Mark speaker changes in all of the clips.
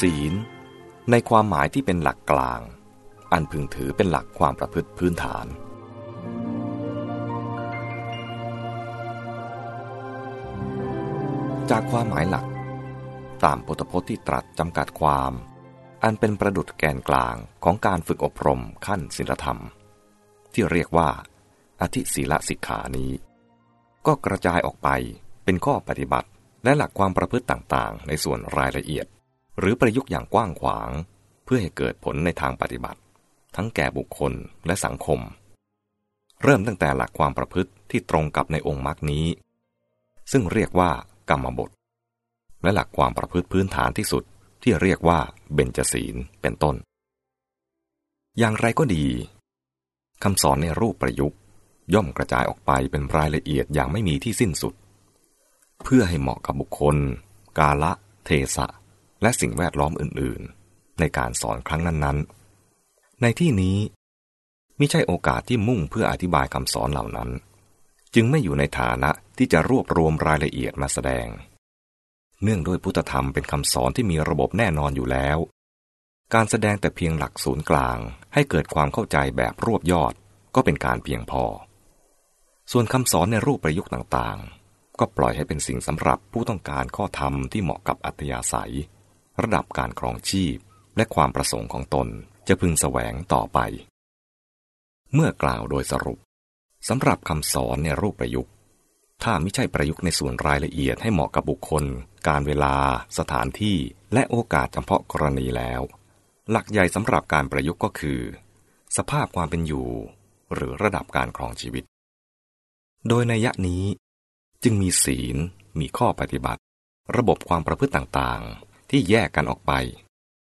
Speaker 1: ศีล ในความหมายที่เป็นหลักกลาง อันพึงถือเป็นหลักความประพฤติพื้นฐาน จากความหมายหลัก ตามพุทธพจน์ที่ตรัสจำกัดความ อันเป็นประดุจแกนกลางของการฝึกอบรมขั้นศีลธรรม ที่เรียกว่า อธิศีลสิกขานี้ ก็กระจายออกไปเป็นข้อปฏิบัติและหลักความประพฤติต่างๆ ในส่วนรายละเอียด หรือประยุกต์อย่างกว้างขวาง เพื่อให้เกิดผลในทางปฏิบัติ ทั้งแก่บุคคลและสังคม เริ่มตั้งแต่หลักความประพฤติที่ตรงกับในองค์มรรคนี้ ซึ่งเรียกว่ากรรมบท และหลักความประพฤติพื้นฐานที่สุดที่เรียกว่าเบญจศีลเป็นต้น อย่างไรก็ดีคำสอนในรูปประยุกต์ย่อมกระจายออกไปเป็นรายละเอียดอย่างไม่มีที่สิ้นสุด เพื่อให้เหมาะกับบุคคล กาละ เทศะ และสิ่งแวดล้อมอื่นๆ ในการสอนครั้งนั้นๆ ในที่นี้ม่ใช่โอกาสที่มุ่งเพื่ออธิบายคำสอนเหล่านั้น จึงไม่อยู่ในฐานะที่จะรวบรวมรายละเอียดมาแสดง เนื่องด้วยพุทธธรรมเป็นคำสอนที่มีระบบแน่นอนอยู่แล้ว การแสดงแต่เพียงหลักศูนย์กลางให้เกิดความเข้าใจแบบรวบยอดก็เป็นการเพียงพอ ส่วนคำสอนในรูปประยุกต์ต่างๆ ก็ปล่อยให้เป็นสิ่งสำหรับผู้ต้องการข้อธรรมที่เหมาะกับอัตยาศัย ระดับการครองชีพ และความประสงค์ของตนจะพึงแสวงต่อไป เมื่อกล่าวโดยสรุปสำหรับคำสอนในรูปประยุกต์ ถ้าไม่ใช่ประยุกต์ในส่วนรายละเอียดให้เหมาะกับบุคคล การเวลา สถานที่ และโอกาสเฉพาะกรณีแล้ว หลักใหญ่สำหรับการประยุกต์ก็คือ สภาพความเป็นอยู่ หรือระดับการครองชีวิต โดยในยะนี้ จึงมีศีล มีข้อปฏิบัติ ระบบความประพฤติต่างๆ ที่แยกกันออกไป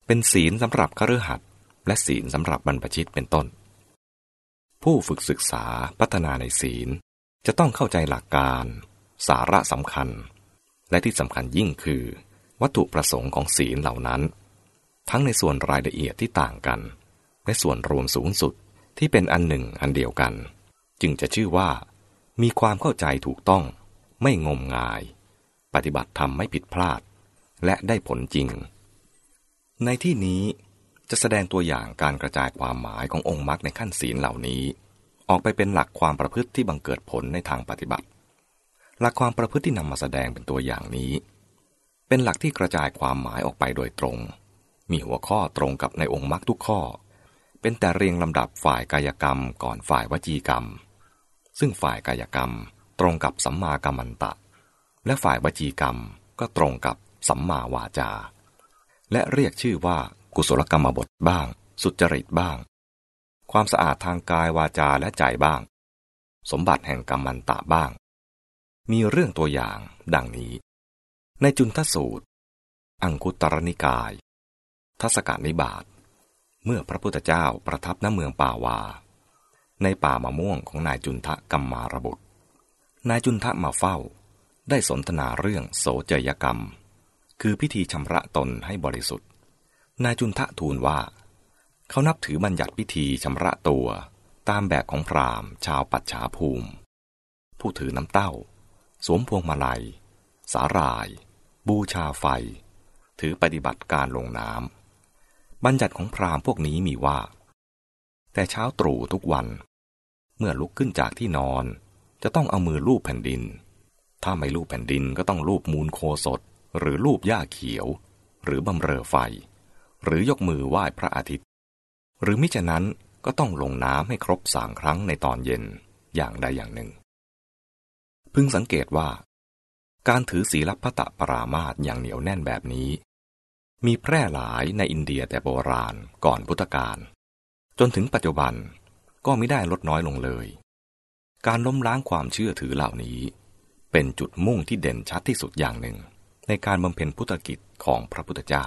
Speaker 1: เป็นศีลสำหรับคฤหัสถ์และศีลสำหรับบรรพชิตเป็นต้น ผู้ฝึกศึกษาพัฒนาในศีลจะต้องเข้าใจหลักการ สาระสำคัญ และที่สำคัญยิ่งคือ วัตถุประสงค์ของศีลเหล่านั้น ทั้งในส่วนรายละเอียดที่ต่างกัน และส่วนรวมสูงสุดที่เป็นอันหนึ่งอันเดียวกัน จึงจะชื่อว่า มีความเข้าใจถูกต้อง ไม่งมงาย ปฏิบัติธรรมไม่ผิดพลาด และได้ผลจริง ในที่นี้จะแสดงตัวอย่างการกระจายความหมายขององค์มรรคในขั้นศีลเหล่านี้ ออกไปเป็นหลักความประพฤติที่บังเกิดผลในทางปฏิบัติ หลักความประพฤติที่นำมาแสดงเป็นตัวอย่างนี้ เป็นหลักที่กระจายความหมายออกไปโดยตรง มีหัวข้อตรงกับในองค์มรรคทุกข้อ เป็นแต่เรียงลำดับฝ่ายกายกรรม ก่อนฝ่ายวจีกรรม ซึ่งฝ่ายกายกรรมตรงกับสัมมากัมมันตะ และฝ่ายวจีกรรมก็ตรงกับ สัมมาวาจา และเรียกชื่อว่ากุศลกรรมบทบ้าง สุจริตบ้าง ความสะอาดทางกายวาจาและใจบ้าง สมบัติแห่งกรรมันตะบ้าง มีเรื่องตัวอย่างดังนี้ ในจุนทสูตร อังคุตรนิกาย ทัศกานิบาตเมื่อพระพุทธเจ้าประทับณเมืองป่าวา ในป่ามะม่วงของนายจุนทะกัมมารบุตรนายจุนทะมาเฝ้า ได้สนทนาเรื่องโสเจยกรรม คือพิธีชำระตนให้บริสุทธิ์ นายจุนทะทูลว่า เขานับถือบัญญัติพิธีชำระตัว ตามแบบของพราหมณ์ ชาวปัจฉาภูมิ ผู้ถือน้ำเต้า สวมพวงมาลัย สาหร่าย บูชาไฟ ถือปฏิบัติการลงน้ำบัญญัติของพราหมณ์พวกนี้มีว่า แต่เช้าตรู่ทุกวัน เมื่อลุกขึ้นจากที่นอน จะต้องเอามือลูบแผ่นดิน ถ้าไม่ลูบแผ่นดินก็ต้องลูบมูลโคสด หรือลูบหญ้าเขียว หรือบำเรอไฟ หรือยกมือไหว้พระอาทิตย์ หรือมิฉะนั้นก็ต้องลงน้ำให้ครบสามครั้งในตอนเย็นอย่างใดอย่างหนึ่ง พึงสังเกตว่า การถือศีลพัตปรามาตอย่างเหนียวแน่นแบบนี้ มีแพร่หลายในอินเดียแต่โบราณก่อนพุทธกาลจนถึงปัจจุบันก็ไม่ได้ลดน้อยลงเลย การล้มล้างความเชื่อถือเหล่านี้ เป็นจุดมุ่งที่เด่นชัดที่สุดอย่างหนึ่ง ในการบำเพ็ญพุทธกิจของพระพุทธเจ้า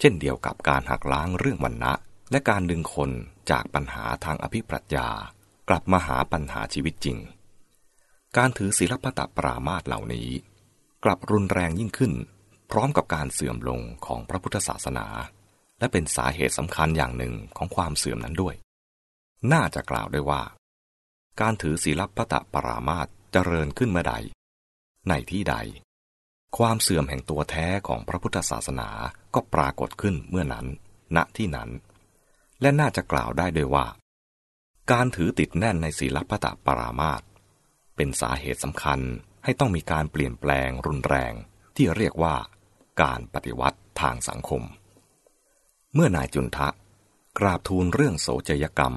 Speaker 1: เช่นเดียวกับการหักล้างเรื่องวันณะ และการดึงคนจากปัญหาทางอภิปรัชญากลับมาหาปัญหาชีวิตจริง การถือศีลปตปรามาตเหล่านี้ กลับรุนแรงยิ่งขึ้น พร้อมกับการเสื่อมลงของพระพุทธศาสนา และเป็นสาเหตุสำคัญอย่างหนึ่งของความเสื่อมนั้นด้วย น่าจะกล่าวได้ว่า การถือศีลพัตปรามาตเจริญขึ้นเมื่อใด ในที่ใด ความเสื่อมแห่งตัวแท้ของพระพุทธศาสนาก็ปรากฏขึ้นเมื่อนั้น ณ ที่นั้น และน่าจะกล่าวได้ด้วยว่า การถือติดแน่นในศีลพัตปรามาตเป็นสาเหตุสำคัญให้ต้องมีการเปลี่ยนแปลงรุนแรงที่เรียกว่า การปฏิวัติทางสังคม เมื่อนายจุนทะ กราบทูลเรื่องโสจยกรรม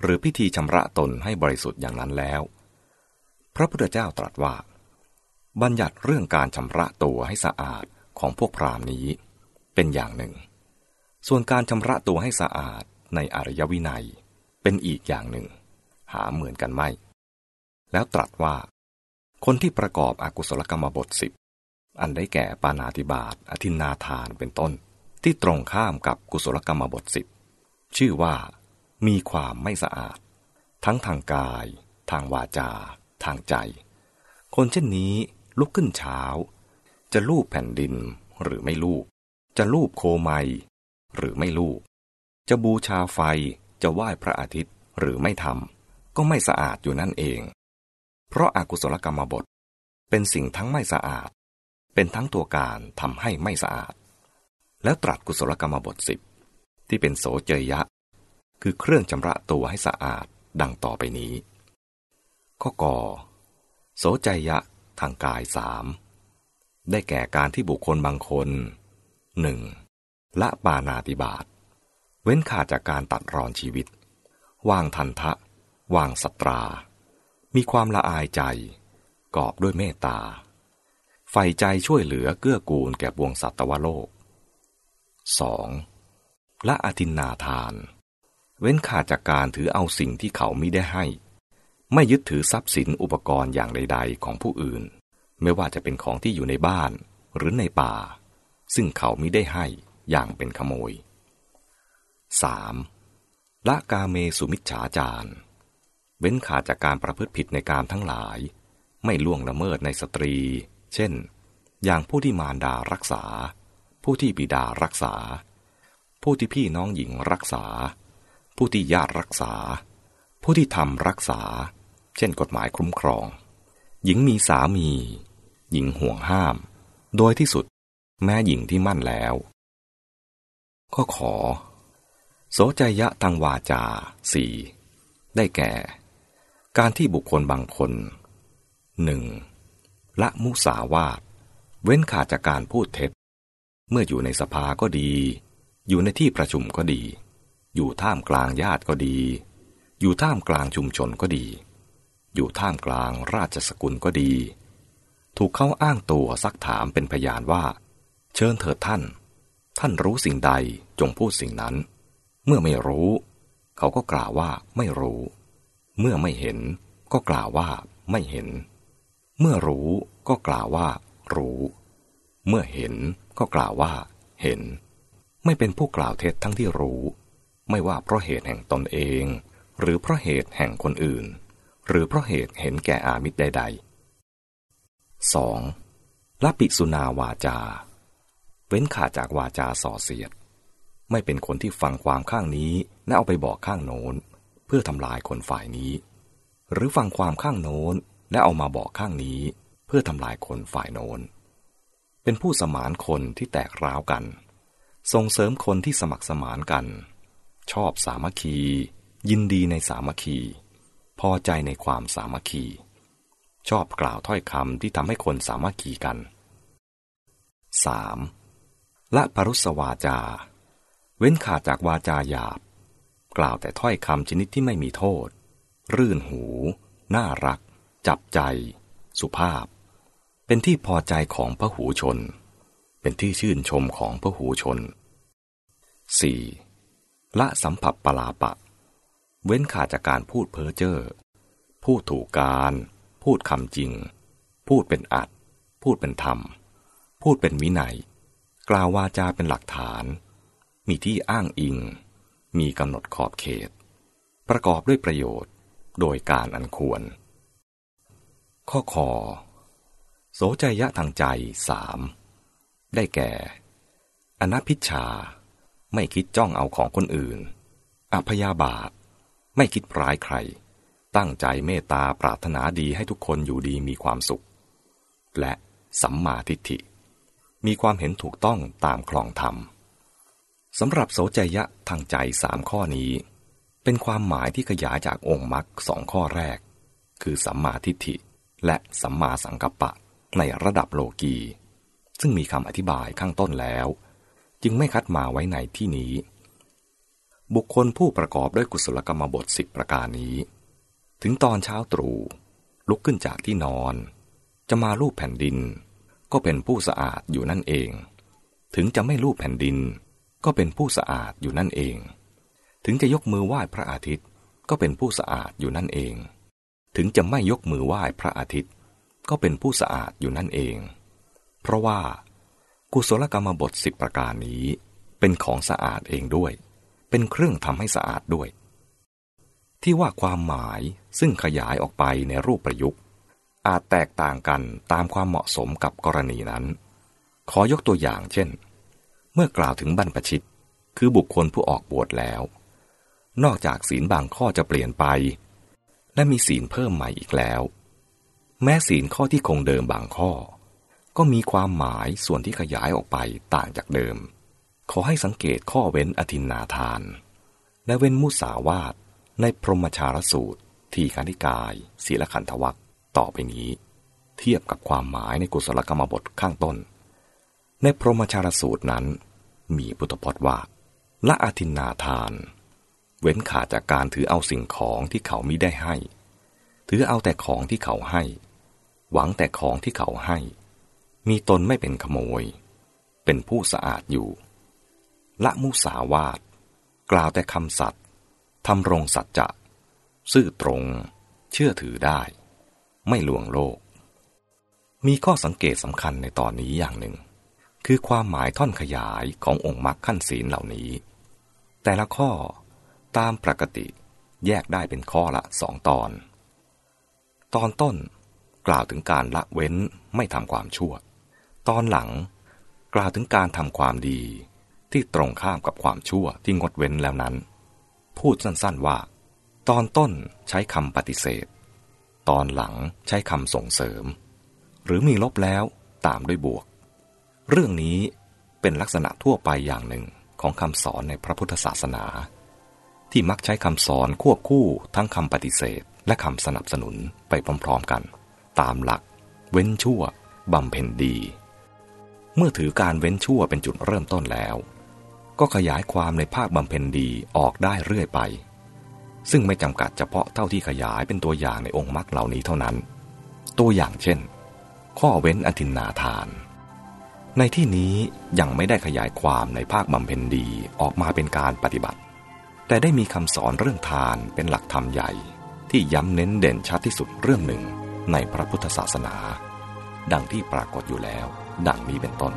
Speaker 1: หรือพิธีชำระตนให้บริสุทธิ์อย่างนั้นแล้ว พระพุทธเจ้าตรัสว่า บัญญัติเรื่องการชำระตัวให้สะอาดของพวกพรามนี้ เป็นอย่างหนึ่ง ส่วนการชำระตัวให้สะอาดในอริยวินัย เป็นอีกอย่างหนึ่ง หาเหมือนกันไม่ แล้วตรัสว่า คนที่ประกอบอกุศลกรรมบทสิบอันได้แก่ปานาติบาตอธินนาทานเป็นต้น ที่ตรงข้ามกับกุศลกรรมบทสิบชื่อว่า มีความไม่สะอาด ทั้งทางกาย ทางวาจา ทางใจ คนเช่นนี้ ลุกขึ้นเช้า จะลูบแผ่นดินหรือไม่ลูบจะลูบโคไมหรือไม่ลูบจะบูชาไฟจะไหว้พระอาทิตย์หรือไม่ทำก็ไม่สะอาดอยู่นั่นเอง เพราะอากุศลกรรมบท เป็นสิ่งทั้งไม่สะอาด เป็นทั้งตัวการทำให้ไม่สะอาด แล้วตรัสกุศลกรรมบทสิบที่เป็นโสเจยะ คือเครื่องชำระตัวให้สะอาดดังต่อไปนี้ ข้อกอโสใจยะ ทางกายสามได้แก่การที่บุคคลบางคนหนึ่งละปานาติบาตเว้นขาดจากการตัดรอนชีวิตวางทันทะวางสตรา มีความละอายใจ กอบด้วยเมตตาใฝ่ใจช่วยเหลือเกื้อกูลแก่บวงสัตวโลก 2. ละอธินนาทาน เว้นขาดจากการถือเอาสิ่งที่เขาม่ได้ให้ ไม่ยึดถือทรัพย์สินอุปกรณ์อย่างใด ๆ ของผู้อื่น ไม่ว่าจะเป็นของที่อยู่ในบ้านหรือในป่า ซึ่งเขาม่ได้ให้อย่างเป็นขโมย 3. ละกาเมสุมิจฉาจารเว้นขาดจากการประพฤติผิดในการทั้งหลาย ไม่ล่วงละเมิดในสตรี เช่น อย่างผู้ที่มารดารักษา ผู้ที่บิดารักษา ผู้ที่พี่น้องหญิงรักษา ผู้ที่ญาติรักษา ผู้ที่ทำรักษา เช่นกฎหมายคุ้มครอง หญิงมีสามี หญิงห่วงห้าม โดยที่สุดแม้หญิงที่มั่นแล้ว ก็ขอ โสจยะทางวาจาสี่ได้แก่ การที่บุคคลบางคนหนึ่งละมุสาวาทเว้นขาดจากการพูดเท็จ เมื่ออยู่ในสภาก็ดี อยู่ในที่ประชุมก็ดี อยู่ท่ามกลางญาติก็ดี อยู่ท่ามกลางชุมชนก็ดี อยู่ท่ามกลางราชสกุลก็ดี ถูกเขาอ้างตัวซักถามเป็นพยานว่า เชิญเถิดท่าน ท่านรู้สิ่งใดจงพูดสิ่งนั้น เมื่อไม่รู้ เขาก็กล่าวว่าไม่รู้ เมื่อไม่เห็น ก็กล่าวว่าไม่เห็น เมื่อรู้ก็กล่าวว่า รู้ เมื่อเห็นก็กล่าวว่า เห็น ไม่เป็นผู้กล่าวเท็จทั้งที่รู้ ไม่ว่าเพราะเหตุแห่งตนเอง หรือเพราะเหตุแห่งคนอื่น หรือเพราะเหตุเห็นแก่อามิตรใด ๆ 2. ละปิสุนาวาจา เว้นขาดจากวาจาส่อเสียด ไม่เป็นคนที่ฟังความข้างนี้และเอาไปบอกข้างโน้น เพื่อทำลายคนฝ่ายนี้ หรือฟังความข้างโน้นและเอามาบอกข้างนี้ เพื่อทำลายคนฝ่ายโน้น เป็นผู้สมานคนที่แตกร้าวกัน ส่งเสริมคนที่สมัครสมานกัน ชอบสามัคคี ยินดีในสามัคคี พอใจในความสามัคคี ชอบกล่าวถ้อยคำที่ทำให้คนสามัคคีกัน 3. ละปรุสวาจา เว้นขาดจากวาจาหยาบ กล่าวแต่ถ้อยคำชนิดที่ไม่มีโทษ รื่นหู น่ารัก จับใจ สุภาพ เป็นที่พอใจของพระหูชน เป็นที่ชื่นชมของพระหูชน 4. ละสัมผัสปลาปะ เว้นขาดจากการพูดเพ้อเจ้อ พูดถูกการ พูดคำจริง พูดเป็นอัด พูดเป็นธรรม พูดเป็นวินัย กล่าววาจาเป็นหลักฐาน มีที่อ้างอิง มีกำหนดขอบเขต ประกอบด้วยประโยชน์ โดยการอันควร ข้อคอโสใจยะทางใจสามได้แก่ อนัพิชชา ไม่คิดจ้องเอาของคนอื่น อพยาบาท ไม่คิดร้ายใคร ตั้งใจเมตตาปรารถนาดีให้ทุกคนอยู่ดีมีความสุข และสัมมาทิฏฐิ มีความเห็นถูกต้องตามคลองธรรมสำหรับโสจยะทางใจสามข้อนี้ เป็นความหมายที่ขยายจากองค์มรรคสองข้อแรก คือสัมมาทิฏฐิ และสัมมาสังกัปปะในระดับโลกี ซึ่งมีคำอธิบายข้างต้นแล้ว จึงไม่คัดมาไว้ในที่นี้ บุคคลผู้ประกอบด้วยกุศลกรรมบทสิบประการนี้ ถึงตอนเช้าตรู่ลุกขึ้นจากที่นอน จะมาลูบแผ่นดิน ก็เป็นผู้สะอาดอยู่นั่นเอง ถึงจะไม่ลูบแผ่นดิน ก็เป็นผู้สะอาดอยู่นั่นเอง ถึงจะยกมือไหว้พระอาทิตย์ก็เป็นผู้สะอาดอยู่นั่นเอง ถึงจะไม่ยกมือไหว้พระอาทิตย์ ก็เป็นผู้สะอาดอยู่นั่นเอง เพราะว่า กุศลกรรมบทสิบประการนี้เป็นของสะอาดเองด้วย เป็นเครื่องทำให้สะอาดด้วย ที่ว่าความหมายซึ่งขยายออกไปในรูปประยุกต์ อาจแตกต่างกันตามความเหมาะสมกับกรณีนั้น ขอยกตัวอย่างเช่น เมื่อกล่าวถึงบรรพชิต คือบุคคลผู้ออกบวชแล้ว นอกจากศีลบางข้อจะเปลี่ยนไป และมีศีลเพิ่มใหม่อีกแล้ว แม้ศีลข้อที่คงเดิมบางข้อ ก็มีความหมายส่วนที่ขยายออกไปต่างจากเดิม ขอให้สังเกตข้อเว้นอธินนาทาน และเว้นมุสาวาทในพรหมชารสูตร ที่คานิกายศีลขันธวัคต่อไปนี้ เทียบกับความหมายในกุศลกรรมบทข้างต้น ในพรหมชารสูตรนั้น มีพุทธพจน์ว่าละอาทินนาทาน เว้นขาดจากการถือเอาสิ่งของที่เขามิได้ให้ ถือเอาแต่ของที่เขาให้ หวังแต่ของที่เขาให้ มีตนไม่เป็นขโมย เป็นผู้สะอาดอยู่ ละมุสาวาท กล่าวแต่คำสัตย์ทำรงสัจจะ ซื่อตรง เชื่อถือได้ ไม่ลวงโลก มีข้อสังเกตสำคัญในตอนนี้อย่างหนึ่ง คือความหมายท่อนขยายขององค์มรรคขั้นศีลเหล่านี้ แต่ละข้อตามปกติแยกได้เป็นข้อละสองตอน ตอนต้นกล่าวถึงการละเว้นไม่ทำความชั่ว ตอนหลังกล่าวถึงการทำความดี ที่ตรงข้ามกับความชั่วที่งดเว้นแล้วนั้น พูดสั้นๆว่า ตอนต้นใช้คำปฏิเสธ ตอนหลังใช้คำส่งเสริม หรือมีลบแล้วตามด้วยบวก เรื่องนี้เป็นลักษณะทั่วไปอย่างหนึ่งของคำสอนในพระพุทธศาสนา ที่มักใช้คำสอนควบคู่ทั้งคำปฏิเสธ และคำสนับสนุนไปพร้อมๆกัน ตามหลัก เว้นชั่วบำเพ็ญดี เมื่อถือการเว้นชั่วเป็นจุดเริ่มต้นแล้ว ก็ขยายความในภาคบำเพ็ญดีออกได้เรื่อยไป ซึ่งไม่จำกัดเฉพาะเท่าที่ขยายเป็นตัวอย่างในองค์มรรคเหล่านี้เท่านั้น ตัวอย่างเช่น ข้อเว้นอธินนาทาน ในที่นี้ยังไม่ได้ขยายความในภาคบำเพ็ญดีออกมาเป็นการปฏิบัติ แต่ได้มีคำสอนเรื่องทานเป็นหลักธรรมใหญ่ ที่ย้ำเน้นเด่นชัดที่สุดเรื่องหนึ่งในพระพุทธศาสนา ดังที่ปรากฏอยู่แล้ว ดังนี้เป็นต้น